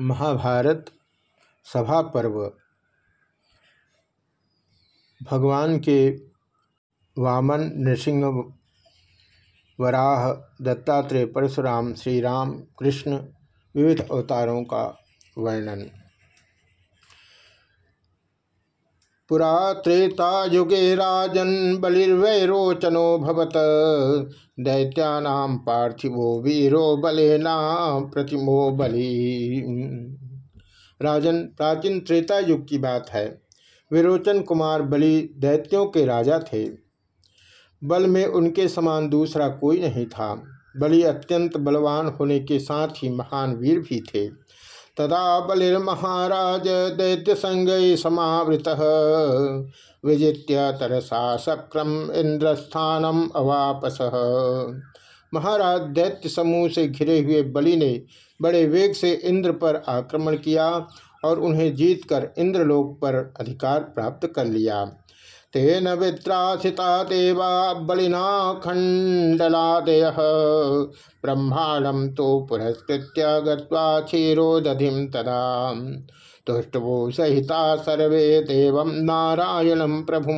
महाभारत सभा पर्व। भगवान के वामन नृसिंह वराह दत्तात्रेय परशुराम श्री राम कृष्ण विविध अवतारों का वर्णन। पुरा त्रेता युगे राजन बलिर्वैरोचनो भवत। दैत्यानाम पार्थिवो वीरो बलेना प्रतिमो बलि राजन, प्राचीन त्रेता युग की बात है। विरोचन कुमार बलि दैत्यों के राजा थे। बल में उनके समान दूसरा कोई नहीं था। बलि अत्यंत बलवान होने के साथ ही महान वीर भी थे। तदा बलिर्महाराज दैत्य संग समावृत। विजित्य तरसा सक्रम इंद्रस्थानम अवापस। महाराज दैत्य समूह से घिरे हुए बलि ने बड़े वेग से इंद्र पर आक्रमण किया और उन्हें जीतकर इंद्रलोक पर अधिकार प्राप्त कर लिया। तेन वित्रासिता देवा बलिना खंडलादय ब्रह्मांडम तो पुरस्कृत गीरोदधि तदा। तुष्टवो सहिता सर्वे देव नारायणम प्रभु।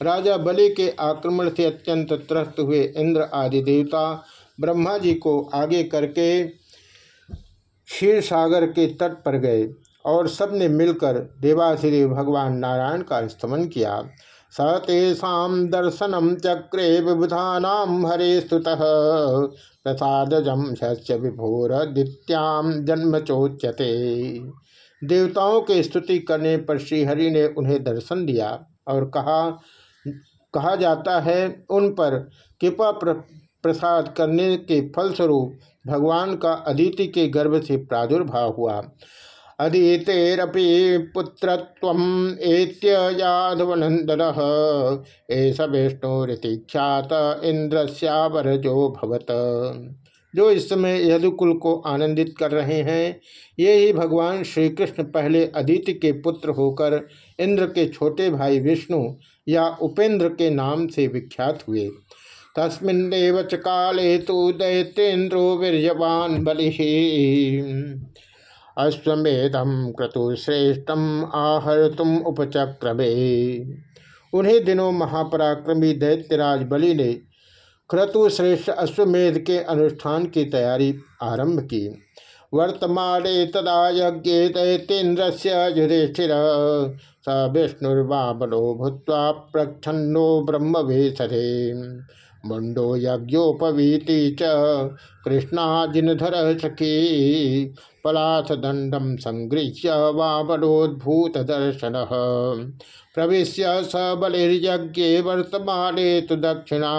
राजा बलि के आक्रमण से अत्यंत त्रस्त हुए इंद्र आदि देवता ब्रह्मा जी को आगे करके क्षीर सागर के तट पर गए। और सबने मिलकर देवाश्री भगवान नारायण का स्तमन किया। सतेषा दर्शनम चक्रे विबुधानाम हरे स्तुत। प्रसादजम विभोर दित्याम जन्म चोच्यते। देवताओं के स्तुति करने पर श्रीहरि ने उन्हें दर्शन दिया और कहा कहा जाता है उन पर कृपा प्र, प्रसाद करने के फलस्वरूप भगवान का अदिति के गर्भ से प्रादुर्भाव हुआ। अदितेरपि पुत्र यादवनंदन एस विष्णुरीति ख्यात इंद्रस्यावरजो भवत। जो इस समय यदुकुल को आनंदित कर रहे हैं, ये ही भगवान श्री कृष्ण पहले अदिति के पुत्र होकर इंद्र के छोटे भाई विष्णु या उपेंद्र के नाम से विख्यात हुए। तस्मिन्नेव च काले तो दैतेन्द्रो वीरवान बलि। अश्वेधम क्रतुश्रेष्ठम आहर तुम उपचक्रमे। उन्हीं दिनों महापराक्रमी दैत्यराज बलि ने क्रतुश्रेष्ठ अश्वमेध के अनुष्ठान की तैयारी आरंभ की। वर्तमान तदा यज्ञ दैतेन्द्र से युधिष्ठिर, स विष्णुर्वामनो भूत प्रच्छन्नो ब्रह्म मुंडो यज्ञोपवीति च सखी पलाथ दंडम संगृह्य वामनोद्भूत दर्शन प्रवेश स बलिर्यज्ञे वर्तमाने तो दक्षिणा।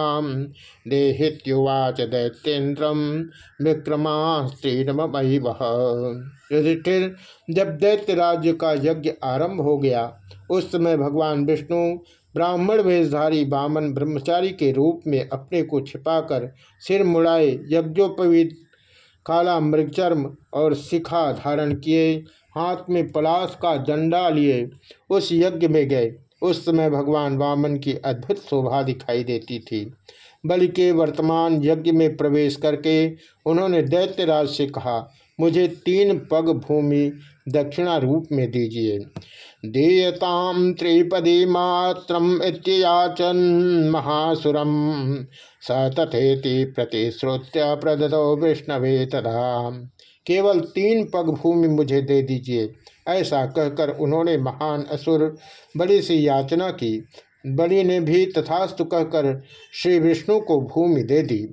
देहित्युवाच दैत्येन्द्रम विक्रमास्त्रीनमयी वह युधिष्ठिर, जब दैत्य राज्य का यज्ञ आरंभ हो गया, उस समय भगवान विष्णु ब्राह्मण वेशधारी बामन ब्रह्मचारी के रूप में अपने को छिपाकर सिर मुड़ाए यज्ञोपवीत काला मृगचर्म और शिखा धारण किए, हाथ में पलाश का डंडा लिए, उस यज्ञ में गए। उस समय भगवान वामन की अद्भुत शोभा दिखाई देती थी। बलि के वर्तमान यज्ञ में प्रवेश करके उन्होंने दैत्यराज से कहा, मुझे तीन पग भूमि दक्षिणा रूप में दीजिए। दीयताम त्रिपदी मात्रम महासुरम। स तथेति प्रतिश्रुत्य प्रदो विष्णवे तथा केवल तीन पग भूमि मुझे दे दीजिए, ऐसा कहकर उन्होंने महान असुर बड़ी सी याचना की। बलि ने भी तथास्तु कहकर श्री विष्णु को भूमि दे दी।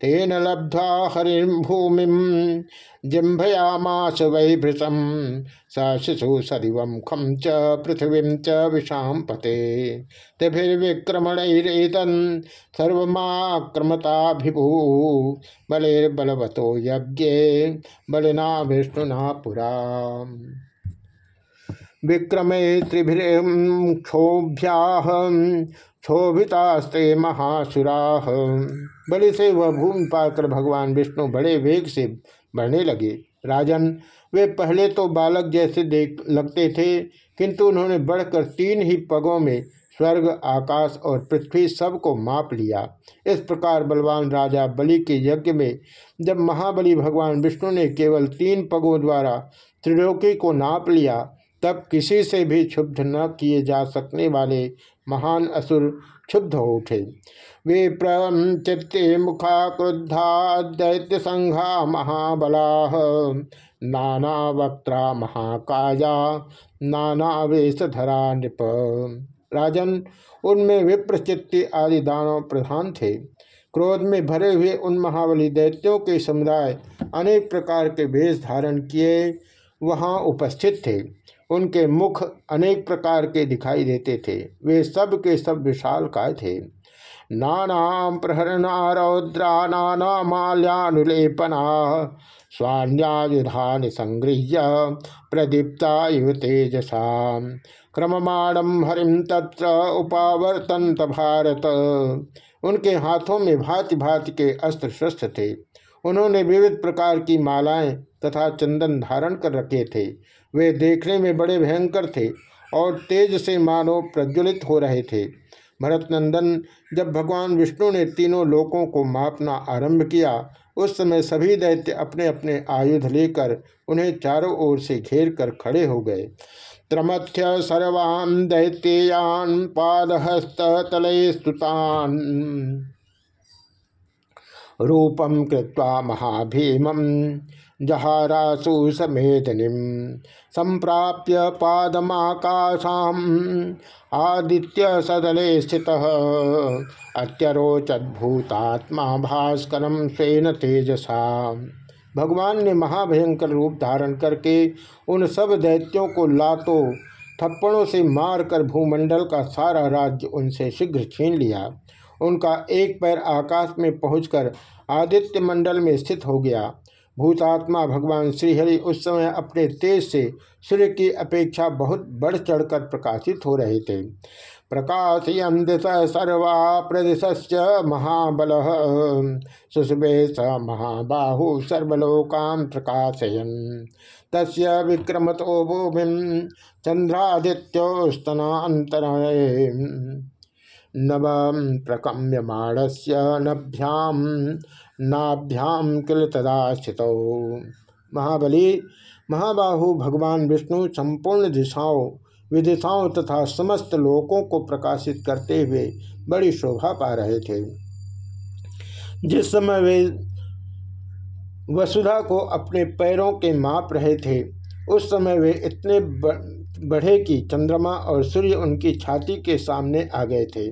तेन लब्ध्वा हरिभूमि जिम्भयामास वैभृतम। शिशु सदिव खम च पृथ्वी च विषाम पते। तिभिर्विक्रमणरेतन सर्वमाक्रमताभिभू बलिर्बलवतो यज्ञे बलिना विष्णुना पुरा। विक्रमे त्रिभिक्षोभ्या क्षोभितास्ते महासुरा। बलि से वह भूमि पाकर भगवान विष्णु बड़े वेग से बढ़ने लगे। राजन वे पहले तो बालक जैसे देख लगते थे, किंतु उन्होंने बढ़कर तीन ही पगों में स्वर्ग, आकाश और पृथ्वी सबको माप लिया। इस प्रकार बलवान राजा बलि के यज्ञ में जब महाबली भगवान विष्णु ने केवल तीन पगों द्वारा त्रिलोकी को नाप लिया, तब किसी से भी क्षुब्ध न किए जा सकने वाले महान असुर क्षुब्ध हो उठे। विप्रचित्ते मुखा क्रुद्धा दैत्य संघा महाबला। नाना वक्ता महाकाया नाना वेशधरा नृप। राजन, उनमें विप्रचित्ति आदि दानव प्रधान थे। क्रोध में भरे हुए उन महाबली दैत्यों के समुदाय अनेक प्रकार के वेश धारण किए वहाँ उपस्थित थे। उनके मुख अनेक प्रकार के दिखाई देते थे। वे सब के सब विशाल काय थे। नाना प्रहरणा रौद्रा नाना माल्यानुलेपना स्वान्यायुधान संगृह्य प्रदीप्ता तेजसा। क्रममाणम हरिम तत्र उपावर्तंत भारत। उनके हाथों में भांति भांति के अस्त्र शस्त्र थे। उन्होंने विविध प्रकार की मालाएँ तथा चंदन धारण कर रखे थे। वे देखने में बड़े भयंकर थे और तेज से मानो प्रज्वलित हो रहे थे। भरत नंदन जब भगवान विष्णु ने तीनों लोकों को मापना आरंभ किया उस समय सभी दैत्य अपने अपने आयुध लेकर उन्हें चारों ओर से घेर कर खड़े हो गए। त्रमथ्य सर्वान् दैत्ययान पादहस्त तले स्तुतान रूपम कृत्वा महाभीमम जहारासु समेधनिम संप्राप्य पादमाकाशाम आदित्य सदले स्थित। अत्यरोचद्भूतात्मा भास्कर स्वेन तेजसा। भगवान ने महाभयंकर रूप धारण करके उन सब दैत्यों को लातों, थप्पड़ों से मारकर भूमंडल का सारा राज्य उनसे शीघ्र छीन लिया। उनका एक पैर आकाश में पहुंचकर आदित्य मंडल में स्थित हो गया। भूतात्मा भगवान श्रीहरि उस समय अपने तेज से सूर्य की अपेक्षा बहुत बढ़ चढ़कर प्रकाशित हो रहे थे। प्रकाशयन दिश सर्वा प्रदिश महाबल सुशुभे स महाबाहु सर्वलोकान प्रकाशयन। तस् विक्रमतो भूमि चंद्रादित्योस्तनातर नव प्रकम्यमाणस्य नभ्याम नाभ्याम किल तदास्थित महाबली, महाबाहु, भगवान विष्णु, संपूर्ण दिशाओं, विदिशाओं तथा समस्त लोकों को प्रकाशित करते हुए बड़ी शोभा पा रहे थे। जिस समय वे वसुधा को अपने पैरों के माप रहे थे, उस समय वे इतने बढ़े कि चंद्रमा और सूर्य उनकी छाती के सामने आ गए थे।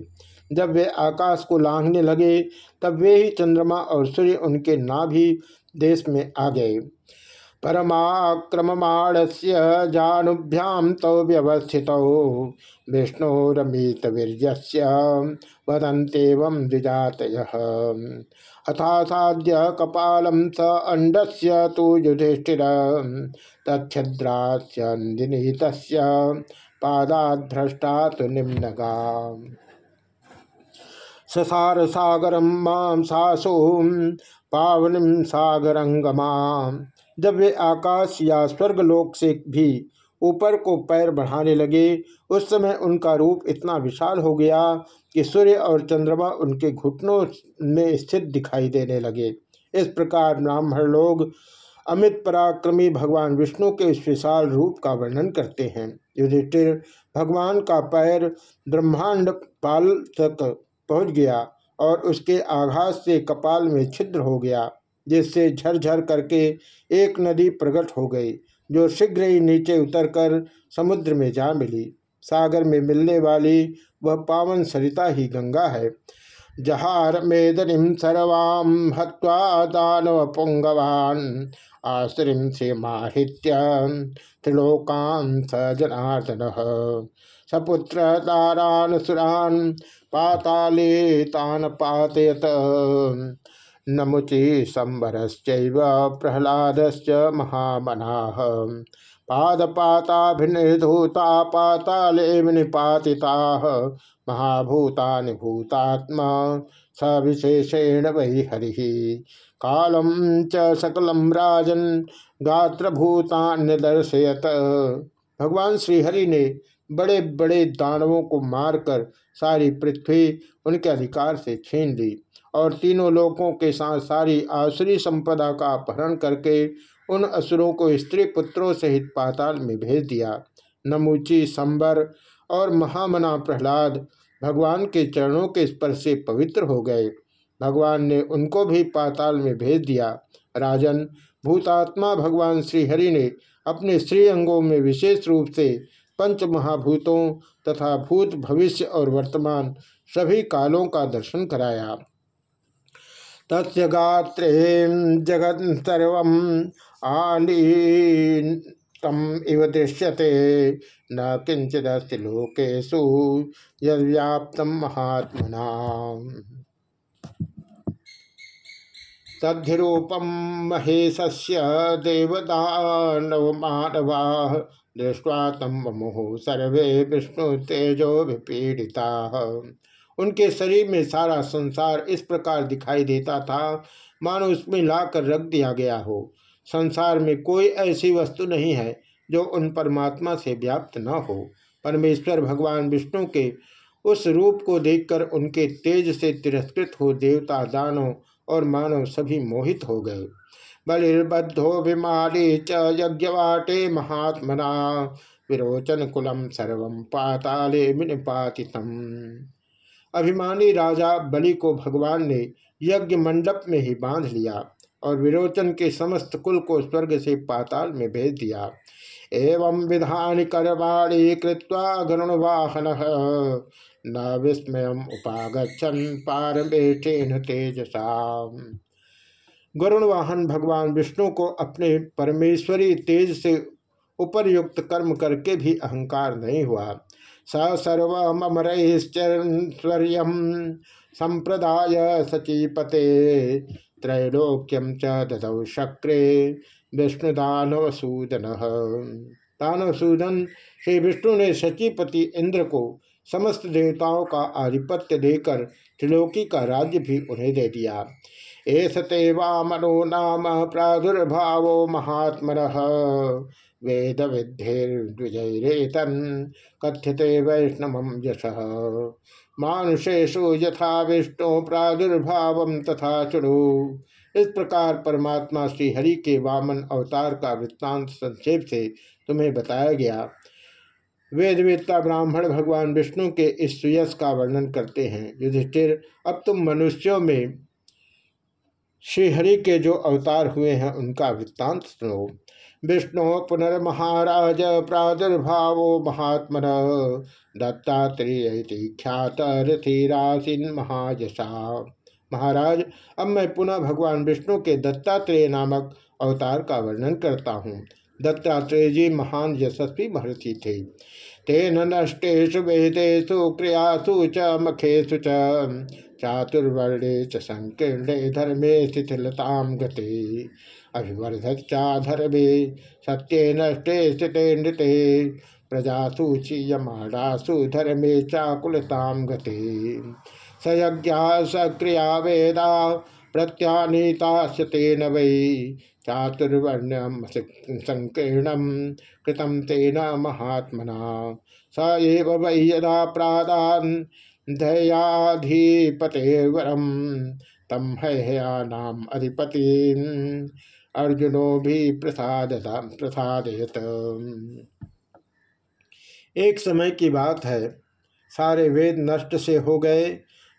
जब वे आकाश को लांघने लगे, तब वे ही चंद्रमा और सूर्य उनके नाभि देश में आ गए। परमाक्रममाणस्य जानुभ्याम तौ व्यवस्थित। विष्णुरमित वीर्य वदंतेवं द्विजात अथासाद्य कपालम स अंडस्य तो युधिष्ठिर। तछद्रास्यन्दिनी तस्य पादाभ्रष्टा तो निम्नगा। ससार सागर माम सासो पावनिम सागरंगमा जब वे आकाश या स्वर्गलोक से भी ऊपर को पैर बढ़ाने लगे। उस समय उनका रूप इतना विशाल हो गया कि सूर्य और चंद्रमा उनके घुटनों में स्थित दिखाई देने लगे। इस प्रकार ब्राह्मण लोग अमित पराक्रमी भगवान विष्णु के इस विशाल रूप का वर्णन करते हैं। युधिष्ठिर भगवान का पैर ब्रह्मांड पाल तक पहुँच गया और उसके आघात से कपाल में छिद्र हो गया, जिससे झरझर करके एक नदी प्रकट हो गई। जो शीघ्र ही नीचे उतरकर समुद्र में जा मिली। सागर में मिलने वाली वह पावन सरिता ही गंगा है। जहार मेदनिम सर्वाम हत्वा दानव पुंगवान आश्रिम से माहित्य त्रिलोकान स जनार्दन। सपुत्र दारान सुरान पाताले तान पातयत। नमुचि प्रह्लादश्च महामनाः। पादपाताभिनिर्धूता पाताले निपातिताः महाभूतानि भूतात्मा स विशेषेण वै हरि। कालम च सकलम राजन गात्रभूतान्यदर्शयत भगवान श्रीहरि ने बड़े बड़े दानवों को मारकर सारी पृथ्वी उनके अधिकार से छीन ली। और तीनों लोकों के साथ सारी आसुरी संपदा का अपहरण करके उन असुरों को स्त्री पुत्रों सहित पाताल में भेज दिया। नमुची, संबर और महामना प्रहलाद भगवान के चरणों के स्पर्श से पवित्र हो गए। भगवान ने उनको भी पाताल में भेज दिया। राजन, भूतात्मा भगवान श्रीहरि ने अपने श्री अंगों में विशेष रूप से पंच महाभूतों तथा भूत भविष्य और वर्तमान सभी कालों का दर्शन कराया। तस्य गात्रे जगत सर्व तम इव दृश्यते। न किंचिदस्ति लोकेशु यद्याप्त महात्मना तद्धिरूपम महेशस्य देवदानव मानवा दृष्टवा तम मुहु सर्वे विष्णु तेजो विपीड़िता उनके शरीर में सारा संसार इस प्रकार दिखाई देता था। मानो उसमें लाकर रख दिया गया हो। संसार में कोई ऐसी वस्तु नहीं है जो उन परमात्मा से व्याप्त न हो। परमेश्वर भगवान विष्णु के उस रूप को देखकर उनके तेज से तिरस्कृत हो देवता दानव और मानव सभी मोहित हो गए। बलिर्बद्धो विमाली च यज्ञवाटे महात्मना। विरोचन कुलम सर्व पाताले मिनिपातितम अभिमानी राजा बलि को भगवान ने यज्ञ मंडप में ही बाँध लिया और विरोचन के समस्त कुल को स्वर्ग से पाताल में भेज दिया। एवं विधान करवाणी कृत्वा गरुणवाहन न विस्मय उपागछन पारमेठेन तेजसा गरुण वाहन भगवान विष्णु को अपने परमेश्वरी तेज से उपरयुक्त कर्म करके भी अहंकार नहीं हुआ। स सर्वमरैश्चर्य संप्रदाय सचीपते त्रैलोक्यम च ददौ शक्रे विष्णुदानवसूदन। दानवसूदन श्री विष्णु ने सचीपति इंद्र को समस्त देवताओं का आधिपत्य देकर त्रिलोकी का राज्य भी उन्हें दे दिया। एस ते वामनो नाम प्रादुर्भाव महात्मर वेद विद्धिर्द्विजैरेतन कथ्यते वैष्णव यश। मानुषेशु यथा विष्णु प्रादुर्भाव तथा चुरु। इस प्रकार परमात्मा श्री हरि के वामन अवतार का वृत्तांत संक्षेप से तुम्हें बताया गया। वेदवेत्ता ब्राह्मण भगवान विष्णु के इस सुयस का वर्णन करते हैं। युधिष्ठिर, अब तुम मनुष्यों में श्रीहरि के जो अवतार हुए हैं, उनका वृत्तांत सुनो। विष्णु पुनर्महाराज प्रादुर्भाव महात्म दत्तात्रेय ख्यात रथिरासीन महायशा। महाराज, अब मैं पुनः भगवान विष्णु के दत्तात्रेय नामक अवतार का वर्णन करता हूँ। दत्तात्रेय जी महान यशस्वी महर्षि थे। तेन नष्टेशु वेदेशु क्रियासु च मखेशु च। चातुर्वर्णे च संकीर्णे धर्मे शिथिलताम गते। अभिवर्धचाधर्मे सत्य नष्टे स्थिते नृते। प्रजासु चीयमाणासु धर्मे चाकुलताम गते। सयज्ञा सक्रिया वेदा प्रत्यानीतास्य तेन वै। चातुर्वर्ण्यम संकीर्णम कृतम तेन महात्मना। स एव वै यदा प्रादान दयाधिपतेवरम तम हयानाम अधिपति अर्जुनो भी प्रसाद प्रसादयत एक समय की बात है, सारे वेद नष्ट से हो गए,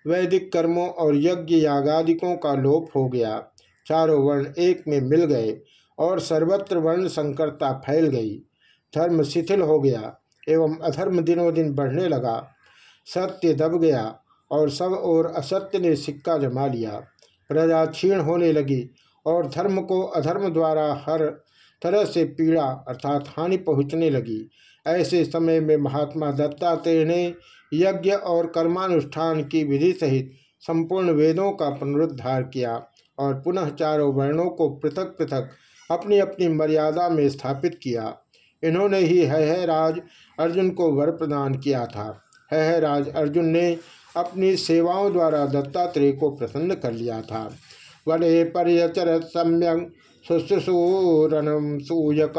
वैदिक कर्मों और यज्ञ यागादिकों का लोप हो गया, चारों वर्ण एक में मिल गए और सर्वत्र वर्ण संकरता फैल गई, धर्म शिथिल हो गया एवं अधर्म दिनों दिन बढ़ने लगा, सत्य दब गया और सब और असत्य ने सिक्का जमा लिया, प्रजा क्षीण होने लगी और धर्म को अधर्म द्वारा हर तरह से पीड़ा अर्थात हानि पहुँचने लगी। ऐसे समय में महात्मा दत्तात्रेय ने यज्ञ और कर्मानुष्ठान की विधि सहित संपूर्ण वेदों का पुनरुद्धार किया और पुनः चारों वर्णों को पृथक पृथक अपनी अपनी मर्यादा में स्थापित किया। इन्होंने ही है, राज अर्जुन को वर प्रदान किया था। है राज अर्जुन ने अपनी सेवाओं द्वारा दत्तात्रेय को प्रसन्न कर लिया था। वने पर्यचर सम्यक शुश्रूरण सूयक।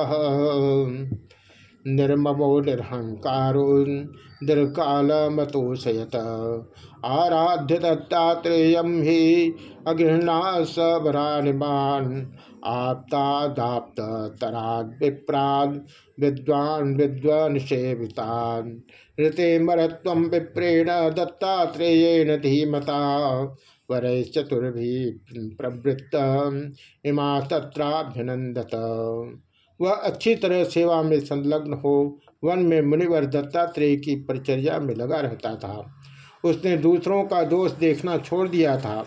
निर्ममो निरहंकारो दीर्घकाल मतोषयत आराध्य दत्तात्रेय ही अगृहणा सबरानिमान आप्तादाप्त तराद विप्राद विद्वान विद्वान सेवितान ऋते मरत्व विप्रेण दत्तात्रेयेण धीमता। वर चतुर्भी प्रवृत्त इमा तत्राभ्यनंदत वह अच्छी तरह सेवा में संलग्न हो, वन में मुनिवर दत्तात्रेय की परिचर्या में लगा रहता था। उसने दूसरों का दोष देखना छोड़ दिया था।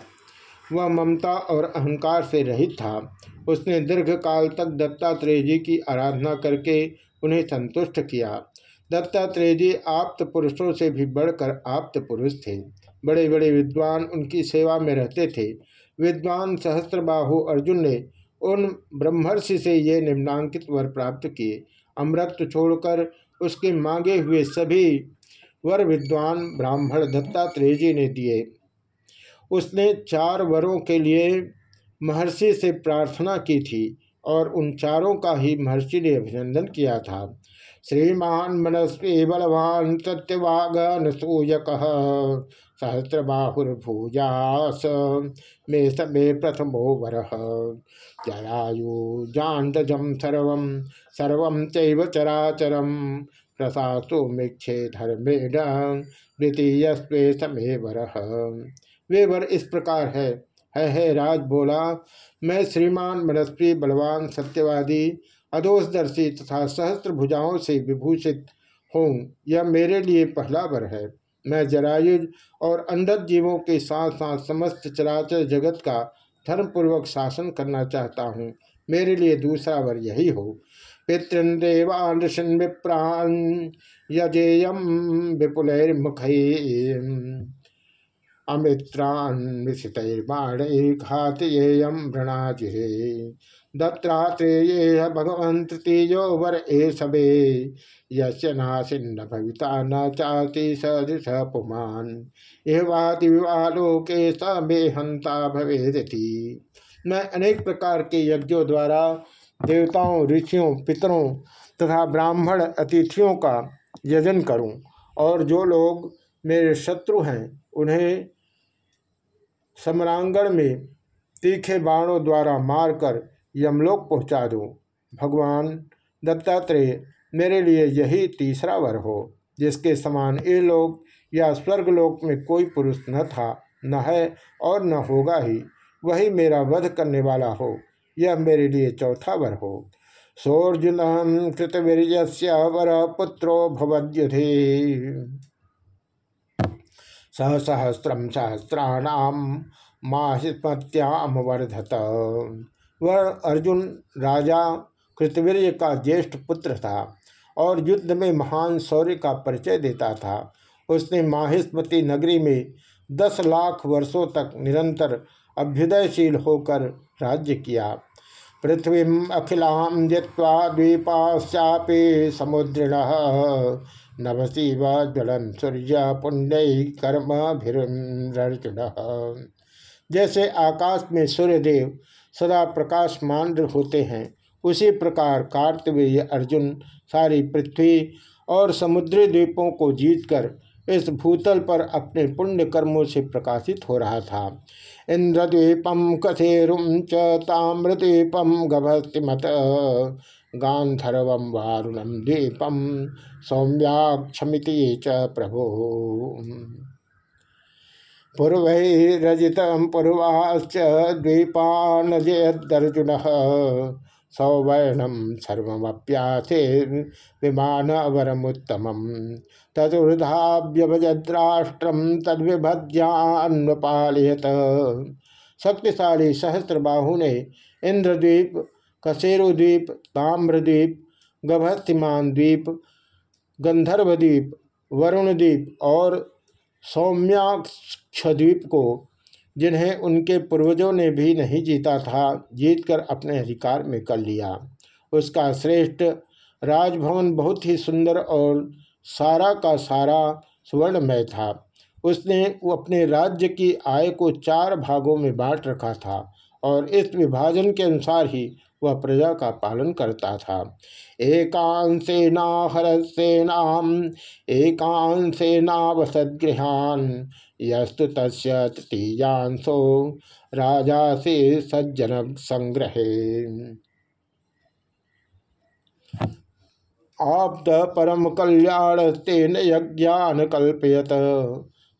वह ममता और अहंकार से रहित था। उसने दीर्घ काल तक दत्तात्रेय जी की आराधना करके उन्हें संतुष्ट किया। दत्तात्रेय जी आप्त पुरुषों से भी बढ़कर आप्त पुरुष थे। बड़े बड़े विद्वान उनकी सेवा में रहते थे। विद्वान सहस्त्रबाहु अर्जुन ने उन ब्रह्मर्षि से ये निम्नांकित वर प्राप्त किए। अमृत छोड़कर उसके मांगे हुए सभी वर विद्वान ब्राह्मण दत्तात्रेय जी ने दिए। उसने चार वरों के लिए महर्षि से प्रार्थना की थी और उन चारों का ही महर्षि ने अभिनंदन किया था। श्रीमान मनस्वी बलवान सत्यवागन सूयक। सहस्रबाहुर्भुजास। मे समे प्रथमो वर। जरायु जाडजम सर्व सर्व चराचरम प्रसासु मिक्षे धर्मेण द्वितीय समे वर। वे वर इस प्रकार है। है है, राज बोला, मैं श्रीमान मनस्वी, बलवान, सत्यवादी अदोषदर्शी तथा सहस्त्र भुजाओं से विभूषित हूँ। यह मेरे लिए पहला वर है। मैं जरायुज और अंधत जीवों के साथ साथ समस्त चराचर जगत का धर्मपूर्वक शासन करना चाहता हूँ। मेरे लिए दूसरा वर यही हो। पितृन देवान विप्राण यजेयम अमित्रान्विषितैर्बाणे घातयेयम भृणाजिहे दत्तात्रेय भगवंत तृतीयो वर ए सबे यस्य नासिन्न भविता न चाति सदृश पुमान। एवाति विवालोके स मे हंता भवेदति। मैं अनेक प्रकार के यज्ञों द्वारा देवताओं, ऋषियों, पितरों तथा ब्राह्मण अतिथियों का यजन करूँ और जो लोग मेरे शत्रु हैं उन्हें सम्रांगण में तीखे बाणों द्वारा मारकर यमलोक पहुँचा दूँ। भगवान दत्तात्रेय, मेरे लिए यही तीसरा वर हो, जिसके समान ये लोग या स्वर्गलोक में कोई पुरुष न था, न है और न होगा ही। वही मेरा वध करने वाला हो, यह मेरे लिए चौथा वर हो। सोर्जुन कृतवीर वर पुत्रो भवद्युधे। सहस्रम सहस्राणाम माहिस्मत्याम वर्धत वह अर्जुन राजा कृतवीर्य का ज्येष्ठ पुत्र था और युद्ध में महान शौर्य का परिचय देता था। उसने माहिस्मती नगरी में दस लाख वर्षों तक निरंतर अभ्युदयशील होकर राज्य किया। पृथ्वी अखिलां जित्वा द्वीपाश्चापे समुद्रिण। नभसी व ज्वलन सूर्य पुण्य कर्मभिर्जुन जैसे आकाश में सूर्यदेव सदा प्रकाशमान होते हैं, उसी प्रकार कार्तवीय अर्जुन सारी पृथ्वी और समुद्री द्वीपों को जीतकर इस भूतल पर अपने पुण्य कर्मों से प्रकाशित हो रहा था। इंद्रद्वीपम कथेरुम च ताम्रद्वीपम गभस्तिमत गांधर्वम वारुणम द्वीपम सौम्याक्षमिति च प्रभो। पूर्वरजित पूर्वाश्च द्वीपानजयदर्जुन सौवर्णम सर्वप्याथे विमानवरमुत्तम तदुर्धाव्यभजद्राष्ट्रम तद्विभज्यान्वपालयत। शक्तिशाली सहस्त्रबाहु ने इंद्रद्वीप कसेरुद्वीप, ताम्रद्वीप गभस्तिमान द्वीप गंधर्वद्वीप, वरुणद्वीप और सौम्याक्षद्वीप को, जिन्हें उनके पूर्वजों ने भी नहीं जीता था, जीतकर अपने अधिकार में कर लिया। उसका श्रेष्ठ राजभवन बहुत ही सुंदर और सारा का सारा स्वर्णमय था। उसने वो अपने राज्य की आय को चार भागों में बांट रखा था और इस विभाजन के अनुसार ही वह प्रजा का पालन करता था। एकांशेना हरसेनाम एकांशेना वसदगृहान यस्तु तस्य तृतीयांशो राजा से सज्जन संग्रहे। आप्त परम कल्याण तेन यज्ञान कल्पयत।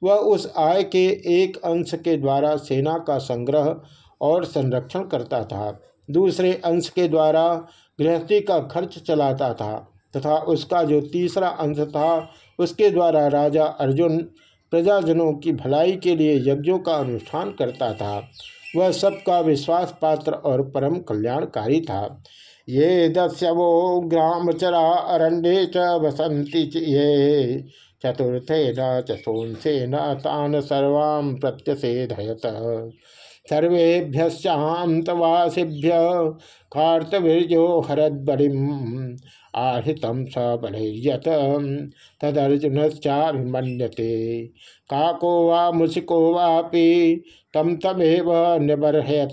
वह उस आय के एक अंश के द्वारा सेना का संग्रह और संरक्षण करता था। दूसरे अंश के द्वारा गृहस्थी का खर्च चलाता था तथा उसका जो तीसरा अंश था, उसके द्वारा राजा अर्जुन प्रजाजनों की भलाई के लिए यज्ञों का अनुष्ठान करता था। वह सबका विश्वास पात्र और परम कल्याणकारी था। ये दस्यवो ग्रामचरा अरण्ये च वसंती ये। चतुर्थे न चतुंसे न तान सर्वां प्रत्यसेधयत सर्वेभ्यश्चान्तवासिभ्य कार्तवीर्यो हरद्बलिम् आहृतं स बलयत तदर्जुनश्चाभिमन्यते। काको वा मुसिको वापि तम तमेव निबर्हयत।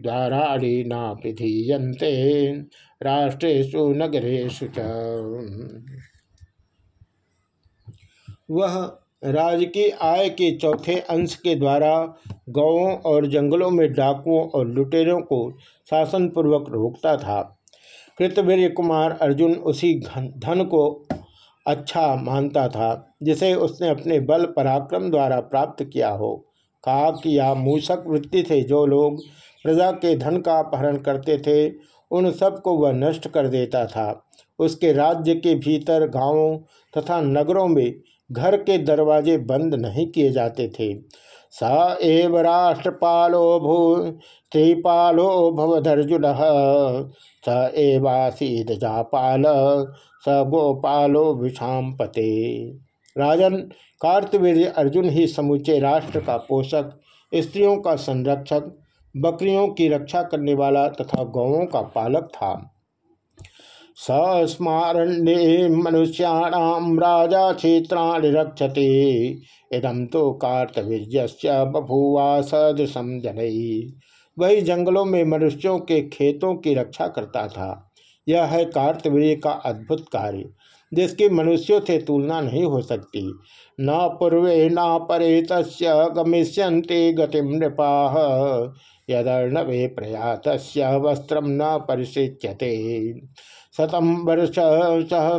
द्वाराणी नापिधीयन्ते राष्ट्रेशु नगरेशु च। वह राज की आय के चौथे अंश के द्वारा गाँवों और जंगलों में डाकुओं और लुटेरों को शासनपूर्वक रोकता था। कृतवीर कुमार अर्जुन उसी धन को अच्छा मानता था, जिसे उसने अपने बल पराक्रम द्वारा प्राप्त किया हो। काक या मूसक वृत्ति थे जो लोग प्रजा के धन का अपहरण करते थे, उन सबको वह नष्ट कर देता था। उसके राज्य के भीतर गाँवों तथा नगरों में घर के दरवाजे बंद नहीं किए जाते थे। स एव राष्ट्रपालो भू स्त्रीपालो भवधर्जुन। स एवासीद जापाल, स गोपालो विषाम पते राजन कार्तवीर्य अर्जुन ही समूचे राष्ट्र का पोषक, स्त्रियों का संरक्षक, बकरियों की रक्षा करने वाला तथा गौों का पालक था। सस्मारण्ये मनुष्याणाम राजा क्षेत्राणि रक्षते। इदम तो कार्तवीर्य बभुआ सदृशम जनई वही जंगलों में मनुष्यों के खेतों की रक्षा करता था। यह है कार्तवीर्य का अद्भुत कार्य, जिसकी मनुष्यों से तुलना नहीं हो सकती। न पूर्वे न परे तस् गमिष्यन्ते गतिम नृपा। यदर्णवे प्रयात वस्त्र न परिशिच्यते। शतम वर्ष सह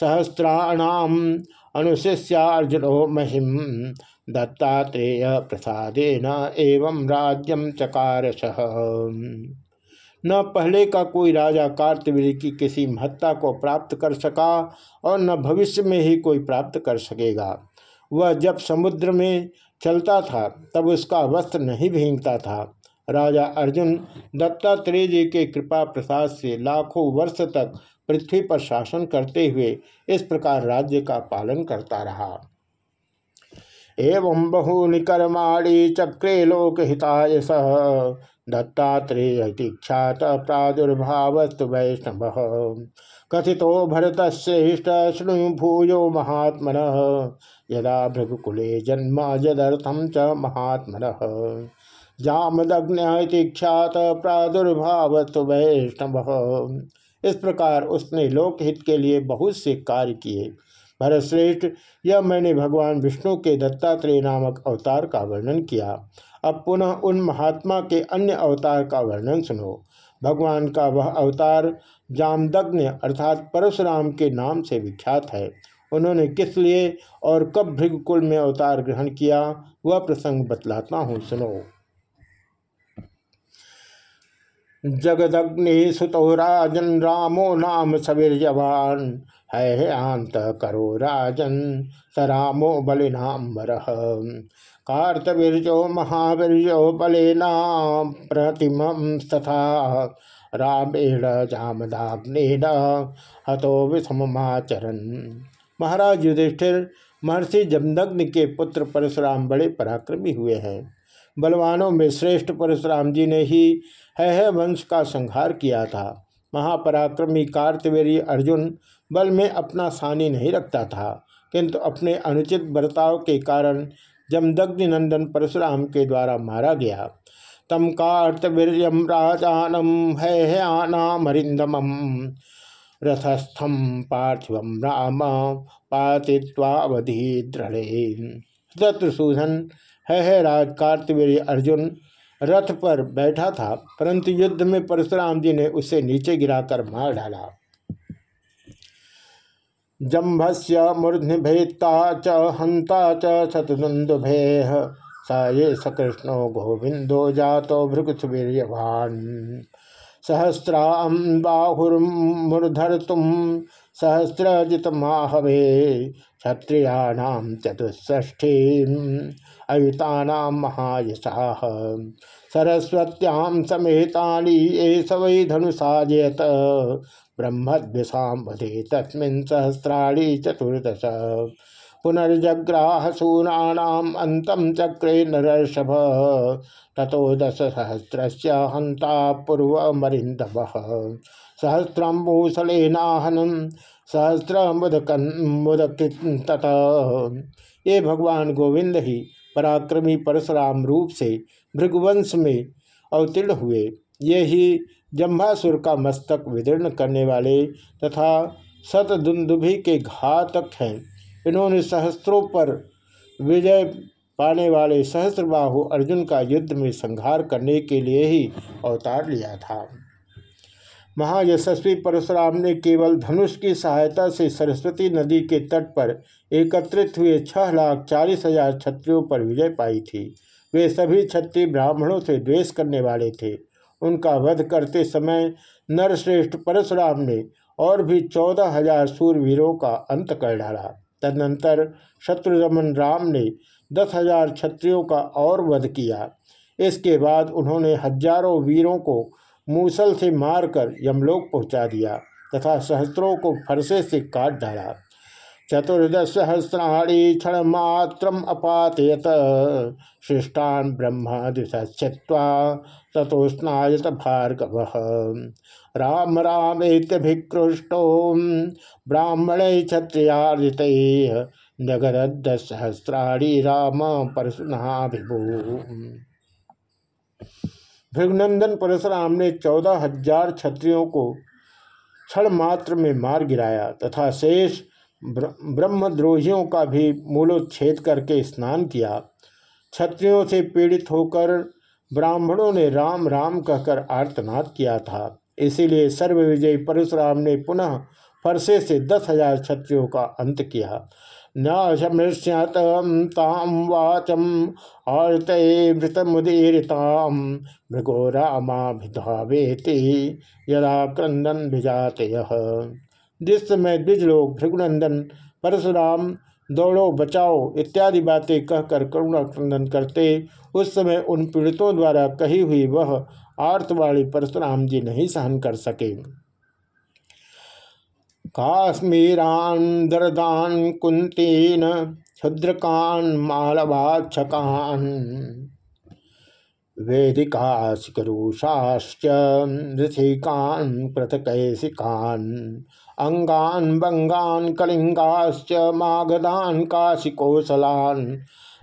सहस्राणाम अनुशिष्यार्जुनो महिम दत्तात्रेय प्रसाद प्रसादेन एवं राज्यम चकारश। न पहले का कोई राजा कार्तवीर की किसी महत्ता को प्राप्त कर सका और न भविष्य में ही कोई प्राप्त कर सकेगा। वह जब समुद्र में चलता था, तब उसका वस्त्र नहीं भींगता था। राजा अर्जुन दत्तात्रेय जी के कृपा प्रसाद से लाखों वर्ष तक पृथ्वी पर शासन करते हुए इस प्रकार राज्य का पालन करता रहा। एवं बहूनि कर्माणी चक्रे लोकहिताय सह दत्तात्रेय ख्यात प्रादुर्भावस्तु वैष्णव। कथितो भरत श्रेष्ठ श्रृणु भूयो महात्मन। यदा भृगुकुले जन्म जदर्थम च महात्मन। जामदग्न ख्यात प्रादुर्भाव वैष्णव। इस प्रकार उसने लोकहित के लिए बहुत से कार्य किए। भरतश्रेष्ठ यह मैंने भगवान विष्णु के दत्तात्रेय नामक अवतार का वर्णन किया। अब पुनः उन महात्मा के अन्य अवतार का वर्णन सुनो। भगवान का वह अवतार जामदग्न अर्थात परशुराम के नाम से विख्यात है। उन्होंने किस लिए और कब भृगकुल में अवतार ग्रहण किया, वह प्रसंग बतलाता हूँ, सुनो। जगदग्नि सुतो राजन रामो नाम सवीर्यवान। है अंत करो राजन, स रामो बलिनाम्बर। कार्तवीर्यो महावीर्यो बलेना प्रतिम तथा रामेण जामदाग्नेन हतो विषमाचरण महाराज युधिष्ठिर महर्षि जमदग्नि के पुत्र परशुराम बड़े पराक्रमी हुए हैं। बलवानों में श्रेष्ठ परशुराम जी ने ही है है वंश का संहार किया था। महापराक्रमी कार्तवीर अर्जुन बल में अपना सानी नहीं रखता था किंतु अपने अनुचित बर्ताव के कारण जमदग्नि नंदन परशुराम के द्वारा मारा गया। तम कार्तवीर्यम राजानम हैहयानामरिंदम रथस्थम पार्थिवम राम पातित्वावधि दृढ़ शत्रुसूदन है, है राज कार्तवीर अर्जुन रथ पर बैठा था, परंतु युद्ध में परशुराम जी ने उसे नीचे गिराकर मार डाला। जम्भस्य मूर्धनिभेत्ता च हंता च, शतदुन्दुभे। स ये सकृष्णो गोविंदो जातो भृगुसुवीर्यवान्। सहस्रां बाहुर्मूर्धर्तुं सहस्रजितमाहवे क्षत्रियाणाम चतुष्ठी अयुता महायशाह सरस्वत्याम समेतानि ये सवै धनुषाजयत ब्रह्मद्विषाम वधे तस्मिन् सहस्राणी चतुर्दश। पुनर्जग्राह सूनानाम अंतम चक्रे नरषभ तथो दश सहस्र हंता पूर्व मरिंदव सहस्रम मूसलेनाहनम सहस्र मुदकन मुदकृत ये भगवान गोविंद ही पराक्रमी परशुराम रूप से भृगुवंश में अवतीर्ण हुए, ये ही जम्भासुर का मस्तक विदीर्ण करने वाले तथा शतदुन्दुभि के घातक हैं। इन्होंने सहस्त्रों पर विजय पाने वाले सहस्रबाहु अर्जुन का युद्ध में संहार करने के लिए ही अवतार लिया था। महायशस्वी परशुराम ने केवल धनुष की सहायता से सरस्वती नदी के तट पर एकत्रित हुए छह लाख चालीस हज़ार क्षत्रियों पर विजय पाई थी। वे सभी क्षत्रिय ब्राह्मणों से द्वेष करने वाले थे। उनका वध करते समय नरश्रेष्ठ परशुराम ने और भी चौदह हज़ार सूरवीरों का अंत कर डाला। तदनंतर शत्रुरमन राम ने दस हज़ार क्षत्रियों का और वध किया। इसके बाद उन्होंने हज़ारों वीरों को मूसल से मारकर यमलोक पहुँचा दिया तथा सहस्त्रों को फरसे से काट डाला। चतुर्दशहस्राणी क्षणमात्र अपातयत। शिष्टान ब्रह्म द्विशा ततोस्नायत भार्गव राम रामेत्यभिकृष्टो ब्राह्मण क्षत्रियादित नगरदशहस्राणी राम परशुना विभु भृगनंदन परशुराम ने चौदह हज़ार क्षत्रियों को क्षण मात्र में मार गिराया तथा शेष ब्रह्मद्रोहियों का भी मूलोच्छेद करके स्नान किया। क्षत्रियों से पीड़ित होकर ब्राह्मणों ने राम राम कहकर आर्तनाद किया था। इसीलिए सर्वविजयी परशुराम ने पुनः फरसे से दस हज़ार क्षत्रियों का अंत किया। न शमृष्यत ताम वाचम आर्त मुदीरताम भृगो रामाभिधावेति यदा क्रंदन भिजाते जिस समय द्विज लोग भृगुनंदन, परशुराम दौड़ो, बचाओ, इत्यादि बातें कहकर करुणा क्रंदन करते। उस समय उन पीड़ितों द्वारा कही हुई वह आर्तवाणी परशुराम जी नहीं सहन कर सके। काश्मीरान दरदान कुंतीन, क्षुद्रकान मालवाक्षकान वेदिकाशिकरुषाश्च ऋषिकान् पृथकैशिकान् अंगान बंगान कलिंगाश्च मागधान काशिकोशलान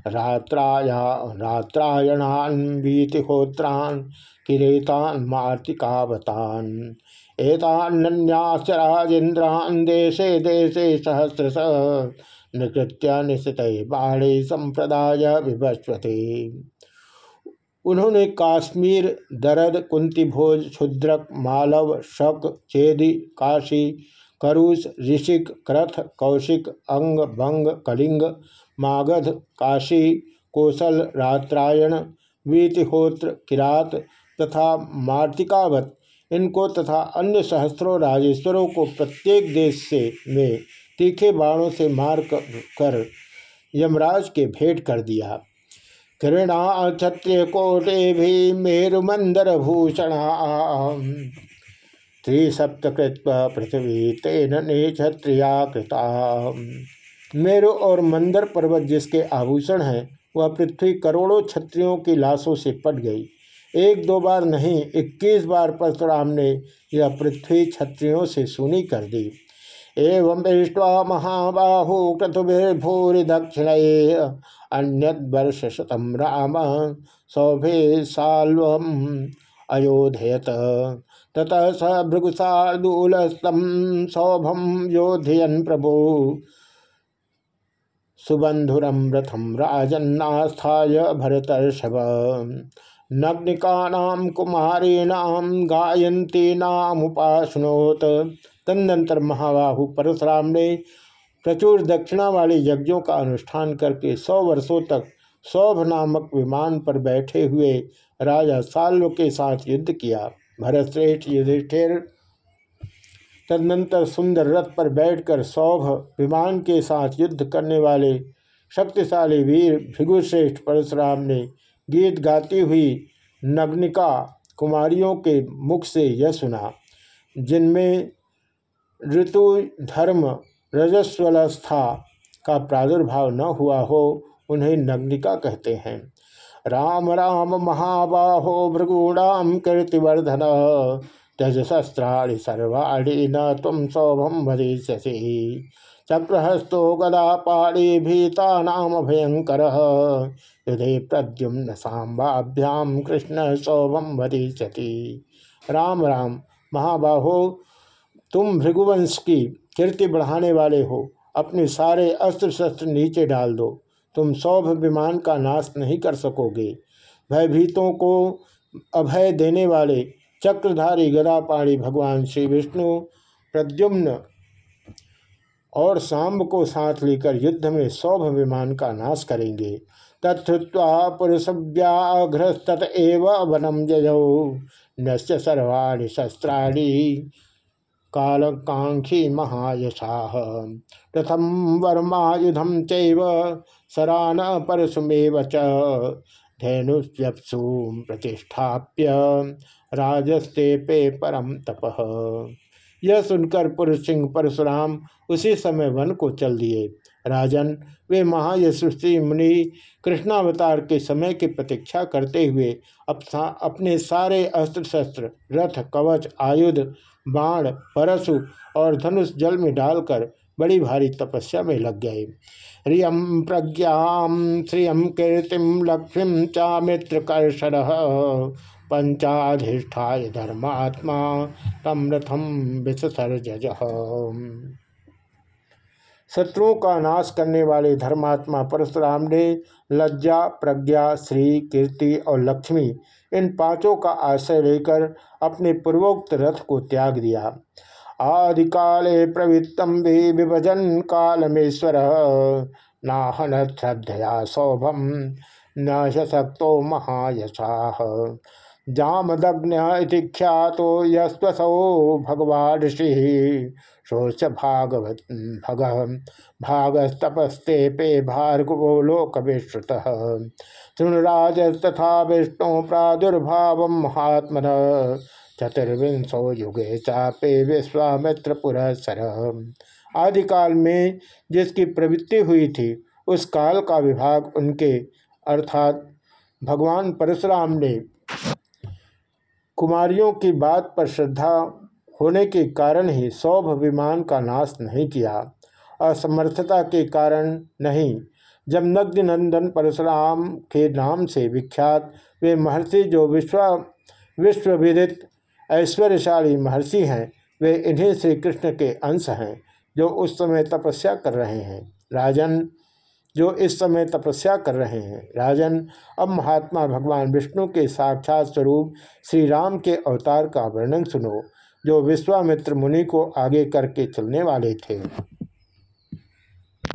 रात्राया रात्रायणान वीतिहोत्रान किरेतान मार्तिकावतान। एतान्याश्च राजेन्द्रान देशे देशे सहस्रश, निकृत्य निश्चित बाणे संप्रदाय विभस्वते उन्होंने काश्मीर, दरद कुंतीभोज क्षुद्रक, मालव, शक, चेदी, काशी करुष, ऋषिक, क्रथ, कौशिक, अंग, भंग, कलिंग, मागध, काशी कौशल रात्रायण, वीतिहोत्र, किरात तथा मार्तिकावत। इनको तथा अन्य सहस्त्रों राजेश्वरों को प्रत्येक देश से में तीखे बाणों से मार कर यमराज के भेंट कर दिया। कृणा क्षत्रिय, कोटे भी मेरुमंदर भूषणा त्रिसप्तकृत पृथ्वी तेन ने क्षत्रिया कृता मेरु और मंदर पर्वत जिसके आभूषण हैं, वह पृथ्वी करोड़ों क्षत्रियों की लाशों से पट गई। एक दो बार नहीं, इक्कीस बार परशुराम ने यह पृथ्वी क्षत्रियों से सुनी कर दी। एवं दृष्ट्वा महाबाहु क्रतुभिर्भूरि दक्षिण अन्यवर्ष शतम राम सौभे साल्वम अयोधयत। ततः स भृगुशार्दूलस्तम सौभम योधयन प्रभु। सुबंधुरम रथम राजन्नास्थाय भरतर्षभ। नग्निका कुमारीणाम गायंती नामुपासनोत तदनंतर महाबाहु परशुराम ने प्रचुर दक्षिणा वाले यज्ञों का अनुष्ठान करके सौ वर्षों तक सौभ नामक विमान पर बैठे हुए राजा साल्व के साथ युद्ध किया। भरतश्रेष्ठ युधिष्ठिर, तदनंतर सुंदर रथ पर बैठकर सौभ विमान के साथ युद्ध करने वाले शक्तिशाली वीर भृगुश्रेष्ठ परशुराम ने गीत गाती हुई नग्निका कुमारियों के मुख से यह सुना, जिनमें ऋतु धर्म रजस्वलस्था का प्रादुर्भाव न हुआ हो, उन्हें नग्निका कहते हैं। राम राम महाबाहो भृगूणाम कीर्तिवर्धन। त्यज शस्त्राणि सर्वाणी न तुम सौभम भरिष्यसि चक्रहस्तो गदा पाणी भीता नाम भयंकर युधे प्रद्युम्न सांबाभ्याम कृष्ण सौभम भरिष्यति राम राम महाबाहो, तुम भृगुवंश की कीर्ति बढ़ाने वाले हो। अपने सारे अस्त्र शस्त्र नीचे डाल दो। तुम सौभ विमान का नाश नहीं कर सकोगे। भयभीतों को अभय देने वाले चक्रधारी गदापाणी भगवान श्री विष्णु प्रद्युम्न और सांब को साथ लेकर युद्ध में सौभ विमान का नाश करेंगे। तत्वा पुरुष व्याघ्रस्तत एव वनम जयौ नश्य सर्वाणी शस्त्राणी कालकांक्षी महायशा। प्रथम वर्मायुधम चैव सरान परशुमेव च। धेनुस्यप्सु प्रतिष्ठाप्य। राजस्ते पे परम तप। यह सुनकर पुरुष सिंह परशुराम उसी समय वन को चल दिए। राजन, वे महायशस्वी मुनि कृष्णावतार के समय की प्रतीक्षा करते हुए अपने सारे अस्त्र शस्त्र रथ, कवच, आयुध, बाण परशु और धनुष जल में डालकर बड़ी भारी तपस्या में लग गए। रियम प्रज्ञा श्रियम कीर्तिम लक्ष्मी चा मित्र कर्षण पंचाधिष्ठाय धर्मात्मा तम रथम शत्रुओं का नाश करने वाले धर्मात्मा, परशुराम ने लज्जा, प्रज्ञा, श्री, कीर्ति और लक्ष्मी इन पाँचों का आश्रय लेकर अपने पूर्वोक्त रथ को त्याग दिया। आदि काले प्रवृत्तम भी विभजन कालमेश्वर। नाहन श्रद्धया सौभम न शक्तो महायशा जामदग्न ख्यातो यस्वसौ भगवान ऋषि। शोच भागवत, भग भागस्तपस्ते पे भार्गवो लोक विश्रुत तृणराज तथा विष्णु प्रादुर्भाव महात्मन। चतुर्विंशो युगे चापे विश्वामित्र पुरस्सर आदिकाल में जिसकी प्रवृत्ति हुई थी, उस काल का विभाग उनके, अर्थात भगवान परशुराम ने कुमारियों की बात पर श्रद्धा होने के कारण ही सौभ विमान का नाश नहीं किया। असमर्थता के कारण नहीं, जब नग्न नंदन परशुराम के नाम से विख्यात वे महर्षि जो विश्व, विश्वविदित ऐश्वर्यशाली महर्षि हैं। वे इन्हीं श्री कृष्ण के अंश हैं, जो उस समय तपस्या कर रहे हैं। राजन, जो इस समय तपस्या कर रहे हैं। राजन, अब महात्मा भगवान विष्णु के साक्षात स्वरूप श्री राम के अवतार का वर्णन सुनो, जो विश्वामित्र मुनि को आगे करके चलने वाले थे।